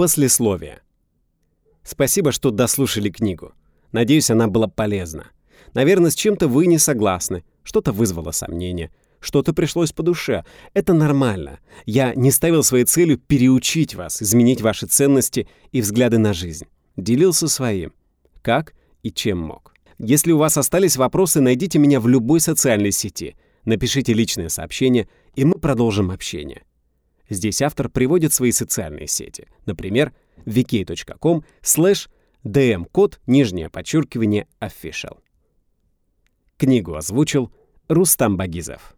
Послесловие. Спасибо, что дослушали книгу. Надеюсь, она была полезна. Наверное, с чем-то вы не согласны, что-то вызвало сомнения, что-то пришлось по душе. Это нормально. Я не ставил своей целью переучить вас, изменить ваши ценности и взгляды на жизнь. Делился своим. Как и чем мог. Если у вас остались вопросы, найдите меня в любой социальной сети. Напишите личное сообщение, и мы продолжим общение. Здесь автор приводит свои социальные сети. Например, vk.com slash dm-код, нижнее подчеркивание, official. Книгу озвучил Рустам Багизов.